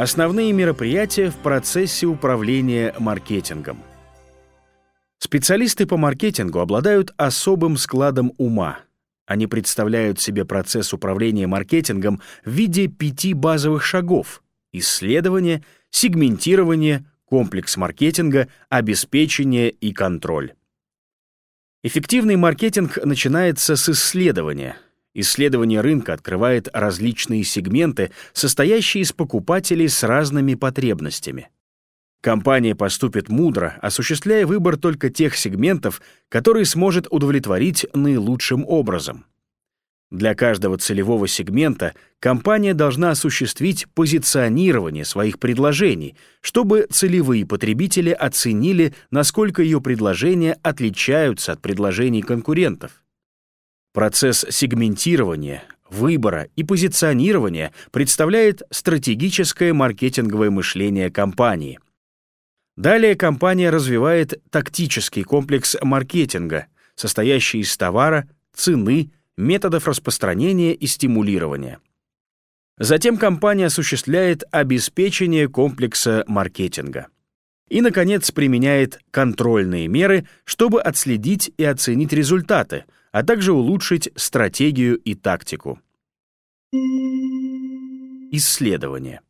Основные мероприятия в процессе управления маркетингом. Специалисты по маркетингу обладают особым складом ума. Они представляют себе процесс управления маркетингом в виде пяти базовых шагов — исследование, сегментирование, комплекс маркетинга, обеспечение и контроль. Эффективный маркетинг начинается с исследования — Исследование рынка открывает различные сегменты, состоящие из покупателей с разными потребностями. Компания поступит мудро, осуществляя выбор только тех сегментов, которые сможет удовлетворить наилучшим образом. Для каждого целевого сегмента компания должна осуществить позиционирование своих предложений, чтобы целевые потребители оценили, насколько ее предложения отличаются от предложений конкурентов. Процесс сегментирования, выбора и позиционирования представляет стратегическое маркетинговое мышление компании. Далее компания развивает тактический комплекс маркетинга, состоящий из товара, цены, методов распространения и стимулирования. Затем компания осуществляет обеспечение комплекса маркетинга. И, наконец, применяет контрольные меры, чтобы отследить и оценить результаты — а также улучшить стратегию и тактику. Исследование.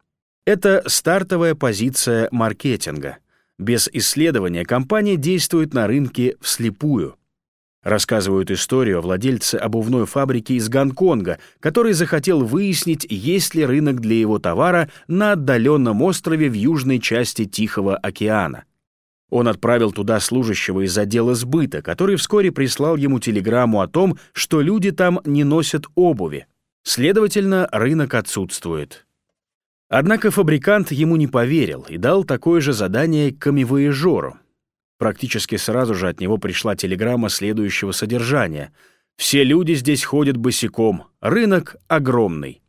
Это стартовая позиция маркетинга. Без исследования компания действует на рынке вслепую. Рассказывают историю о владельце обувной фабрики из Гонконга, который захотел выяснить, есть ли рынок для его товара на отдаленном острове в южной части Тихого океана. Он отправил туда служащего из отдела сбыта, который вскоре прислал ему телеграмму о том, что люди там не носят обуви. Следовательно, рынок отсутствует. Однако фабрикант ему не поверил и дал такое же задание камевояжеру. Практически сразу же от него пришла телеграмма следующего содержания. «Все люди здесь ходят босиком. Рынок огромный».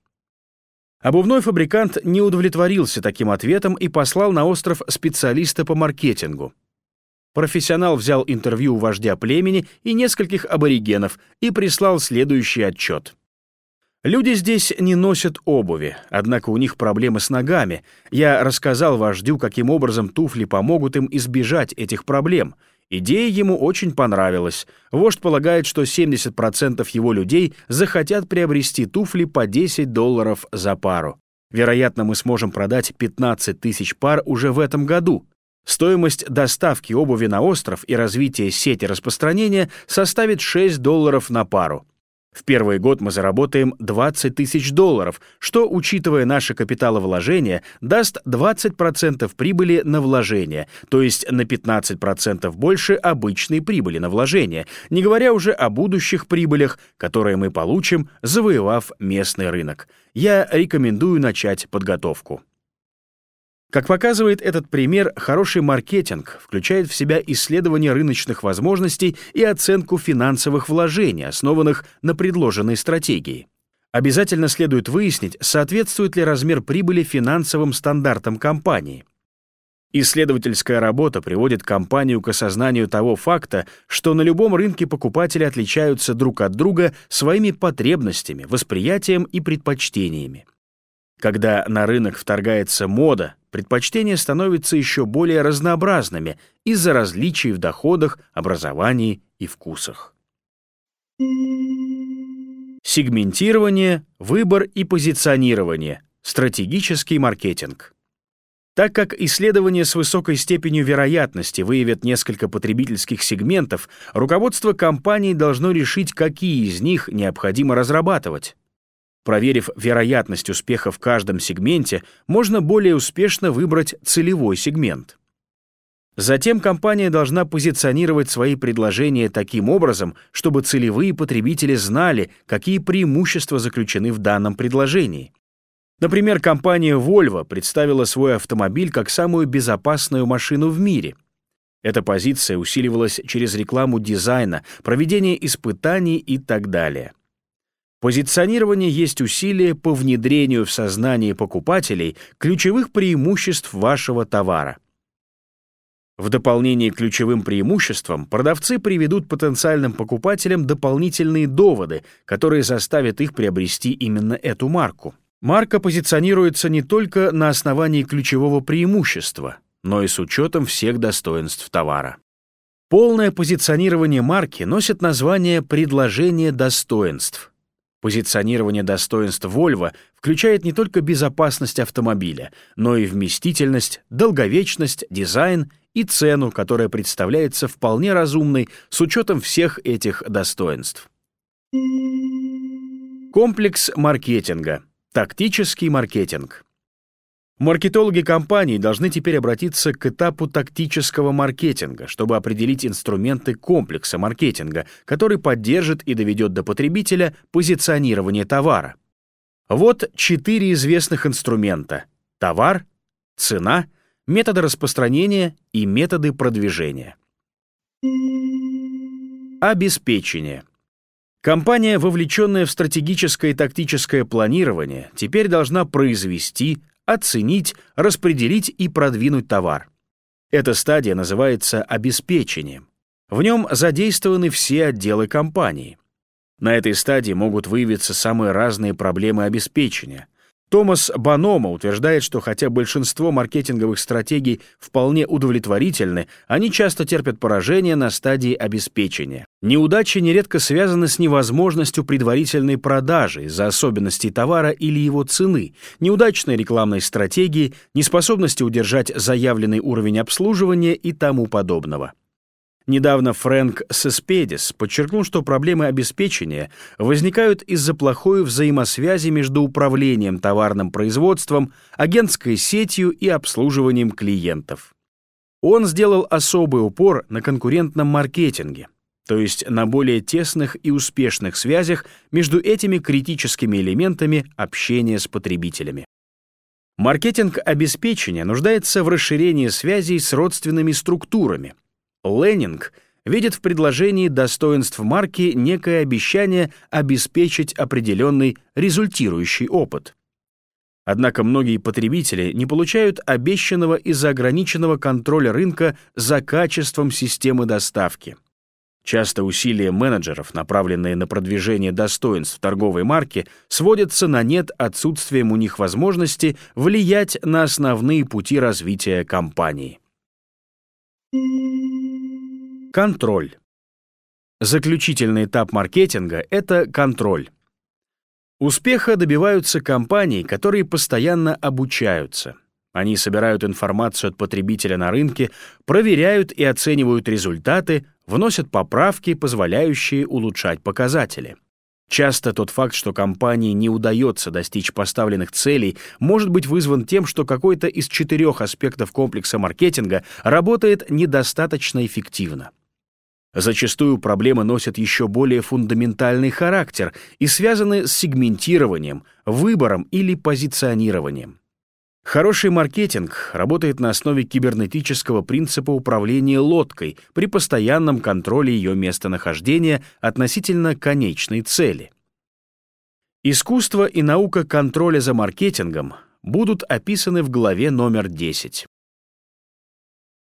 Обувной фабрикант не удовлетворился таким ответом и послал на остров специалиста по маркетингу. Профессионал взял интервью у вождя племени и нескольких аборигенов и прислал следующий отчет. Люди здесь не носят обуви, однако у них проблемы с ногами. Я рассказал вождю, каким образом туфли помогут им избежать этих проблем — Идея ему очень понравилась. Вождь полагает, что 70% его людей захотят приобрести туфли по 10 долларов за пару. Вероятно, мы сможем продать 15 тысяч пар уже в этом году. Стоимость доставки обуви на остров и развития сети распространения составит 6 долларов на пару. В первый год мы заработаем 20 тысяч долларов, что, учитывая наши капиталовложения, даст 20% прибыли на вложение, то есть на 15% больше обычной прибыли на вложение, не говоря уже о будущих прибылях, которые мы получим, завоевав местный рынок. Я рекомендую начать подготовку. Как показывает этот пример, хороший маркетинг включает в себя исследование рыночных возможностей и оценку финансовых вложений, основанных на предложенной стратегии. Обязательно следует выяснить, соответствует ли размер прибыли финансовым стандартам компании. Исследовательская работа приводит компанию к осознанию того факта, что на любом рынке покупатели отличаются друг от друга своими потребностями, восприятием и предпочтениями. Когда на рынок вторгается мода, предпочтения становятся еще более разнообразными из-за различий в доходах, образовании и вкусах. Сегментирование, выбор и позиционирование, стратегический маркетинг. Так как исследования с высокой степенью вероятности выявят несколько потребительских сегментов, руководство компании должно решить, какие из них необходимо разрабатывать. Проверив вероятность успеха в каждом сегменте, можно более успешно выбрать целевой сегмент. Затем компания должна позиционировать свои предложения таким образом, чтобы целевые потребители знали, какие преимущества заключены в данном предложении. Например, компания Volvo представила свой автомобиль как самую безопасную машину в мире. Эта позиция усиливалась через рекламу дизайна, проведение испытаний и так далее. Позиционирование есть усилие по внедрению в сознание покупателей ключевых преимуществ вашего товара. В дополнение к ключевым преимуществам продавцы приведут потенциальным покупателям дополнительные доводы, которые заставят их приобрести именно эту марку. Марка позиционируется не только на основании ключевого преимущества, но и с учетом всех достоинств товара. Полное позиционирование марки носит название «предложение достоинств». Позиционирование достоинств Volvo включает не только безопасность автомобиля, но и вместительность, долговечность, дизайн и цену, которая представляется вполне разумной с учетом всех этих достоинств. Комплекс маркетинга. Тактический маркетинг. Маркетологи компаний должны теперь обратиться к этапу тактического маркетинга, чтобы определить инструменты комплекса маркетинга, который поддержит и доведет до потребителя позиционирование товара. Вот четыре известных инструмента — товар, цена, методы распространения и методы продвижения. Обеспечение. Компания, вовлеченная в стратегическое и тактическое планирование, теперь должна произвести, оценить, распределить и продвинуть товар. Эта стадия называется обеспечением. В нем задействованы все отделы компании. На этой стадии могут выявиться самые разные проблемы обеспечения, Томас Банома утверждает, что хотя большинство маркетинговых стратегий вполне удовлетворительны, они часто терпят поражение на стадии обеспечения. Неудачи нередко связаны с невозможностью предварительной продажи из-за особенностей товара или его цены, неудачной рекламной стратегии, неспособности удержать заявленный уровень обслуживания и тому подобного. Недавно Фрэнк Сеспедис подчеркнул, что проблемы обеспечения возникают из-за плохой взаимосвязи между управлением товарным производством, агентской сетью и обслуживанием клиентов. Он сделал особый упор на конкурентном маркетинге, то есть на более тесных и успешных связях между этими критическими элементами общения с потребителями. Маркетинг обеспечения нуждается в расширении связей с родственными структурами, Леннинг видит в предложении достоинств марки некое обещание обеспечить определенный результирующий опыт. Однако многие потребители не получают обещанного из-за ограниченного контроля рынка за качеством системы доставки. Часто усилия менеджеров, направленные на продвижение достоинств торговой марки, сводятся на нет отсутствием у них возможности влиять на основные пути развития компании. Контроль. Заключительный этап маркетинга — это контроль. Успеха добиваются компании, которые постоянно обучаются. Они собирают информацию от потребителя на рынке, проверяют и оценивают результаты, вносят поправки, позволяющие улучшать показатели. Часто тот факт, что компании не удается достичь поставленных целей, может быть вызван тем, что какой-то из четырех аспектов комплекса маркетинга работает недостаточно эффективно. Зачастую проблемы носят еще более фундаментальный характер и связаны с сегментированием, выбором или позиционированием. Хороший маркетинг работает на основе кибернетического принципа управления лодкой при постоянном контроле ее местонахождения относительно конечной цели. Искусство и наука контроля за маркетингом будут описаны в главе номер 10.